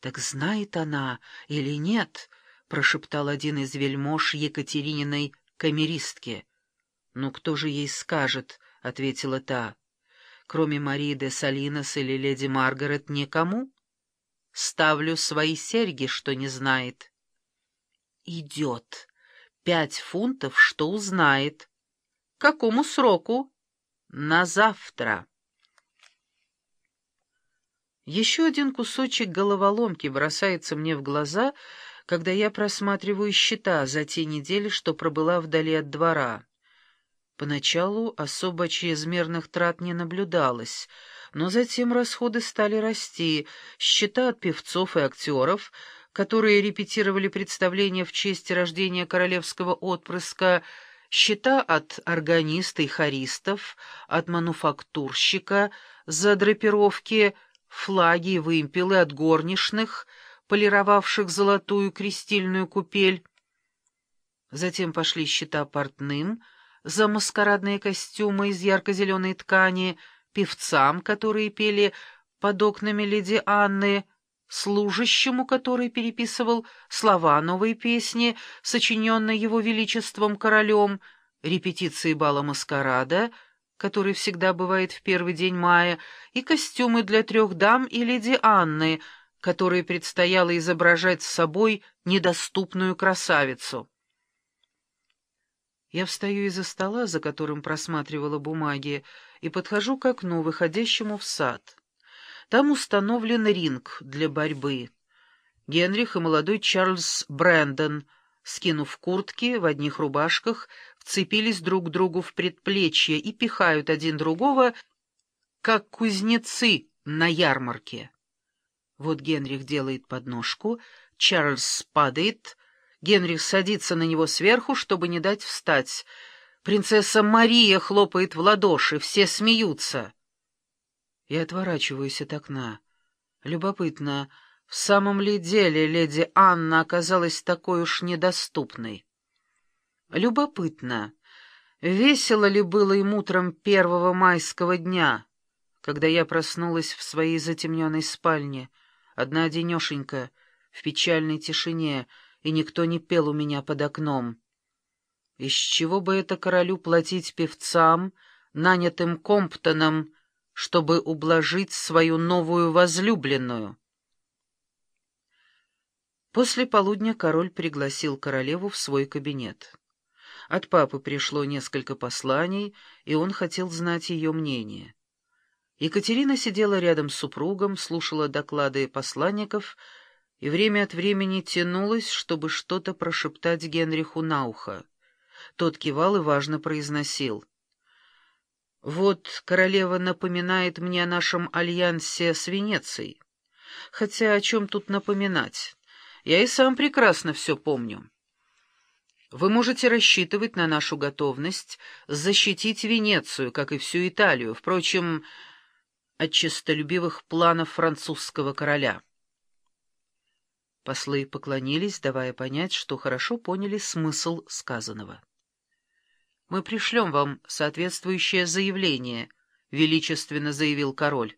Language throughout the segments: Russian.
«Так знает она или нет?» — прошептал один из вельмож Екатерининой камеристки. «Ну, кто же ей скажет?» — ответила та. «Кроме Марии де Салинос или леди Маргарет, никому? Ставлю свои серьги, что не знает». «Идет. Пять фунтов, что узнает». «Какому сроку?» «На завтра». Еще один кусочек головоломки бросается мне в глаза, когда я просматриваю счета за те недели, что пробыла вдали от двора. Поначалу особо чрезмерных трат не наблюдалось, но затем расходы стали расти, счета от певцов и актеров, которые репетировали представления в честь рождения королевского отпрыска, счета от органиста и хористов, от мануфактурщика за драпировки — флаги и вымпелы от горничных, полировавших золотую крестильную купель. Затем пошли счета портным за маскарадные костюмы из ярко-зеленой ткани, певцам, которые пели под окнами леди Анны, служащему, который переписывал слова новой песни, сочиненной его величеством королем, репетиции бала маскарада — который всегда бывает в первый день мая, и костюмы для трех дам и леди Анны, которой предстояло изображать с собой недоступную красавицу. Я встаю из-за стола, за которым просматривала бумаги, и подхожу к окну, выходящему в сад. Там установлен ринг для борьбы. Генрих и молодой Чарльз Брэндон, скинув куртки в одних рубашках, вцепились друг другу в предплечье и пихают один другого, как кузнецы на ярмарке. Вот Генрих делает подножку, Чарльз падает, Генрих садится на него сверху, чтобы не дать встать. Принцесса Мария хлопает в ладоши, все смеются. Я отворачиваюсь от окна. Любопытно, в самом ли деле леди Анна оказалась такой уж недоступной? Любопытно, весело ли было им утром первого майского дня, когда я проснулась в своей затемненной спальне, одна-одинешенька, в печальной тишине, и никто не пел у меня под окном. Из чего бы это королю платить певцам, нанятым Комптоном, чтобы ублажить свою новую возлюбленную? После полудня король пригласил королеву в свой кабинет. От папы пришло несколько посланий, и он хотел знать ее мнение. Екатерина сидела рядом с супругом, слушала доклады посланников и время от времени тянулась, чтобы что-то прошептать Генриху на ухо. Тот кивал и важно произносил. «Вот королева напоминает мне о нашем альянсе с Венецией. Хотя о чем тут напоминать? Я и сам прекрасно все помню». Вы можете рассчитывать на нашу готовность защитить Венецию, как и всю Италию, впрочем, от честолюбивых планов французского короля. Послы поклонились, давая понять, что хорошо поняли смысл сказанного. «Мы пришлем вам соответствующее заявление», — величественно заявил король.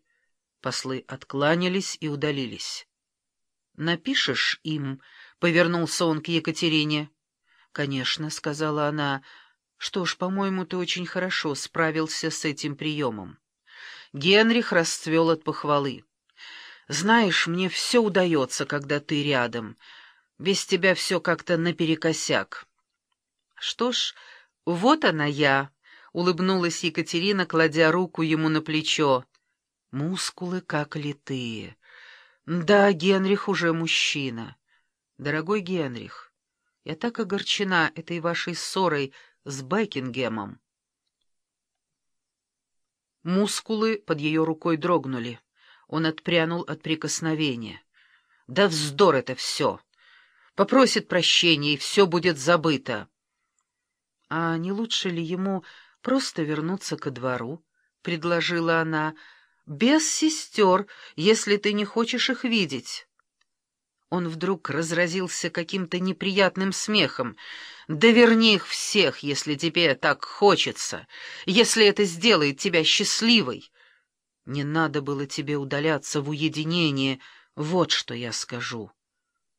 Послы откланялись и удалились. «Напишешь им?» — повернулся он к Екатерине. «Конечно», — сказала она. «Что ж, по-моему, ты очень хорошо справился с этим приемом». Генрих расцвел от похвалы. «Знаешь, мне все удается, когда ты рядом. Без тебя все как-то наперекосяк». «Что ж, вот она я», — улыбнулась Екатерина, кладя руку ему на плечо. «Мускулы как литые. Да, Генрих уже мужчина. Дорогой Генрих». Я так огорчена этой вашей ссорой с Бекингемом. Мускулы под ее рукой дрогнули. Он отпрянул от прикосновения. «Да вздор это все! Попросит прощения, и все будет забыто!» «А не лучше ли ему просто вернуться ко двору?» — предложила она. «Без сестер, если ты не хочешь их видеть». Он вдруг разразился каким-то неприятным смехом. «Да верни их всех, если тебе так хочется, если это сделает тебя счастливой. Не надо было тебе удаляться в уединение, Вот что я скажу.